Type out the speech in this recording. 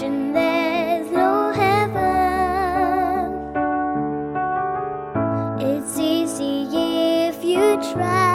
there's no heaven. It's easy if you try.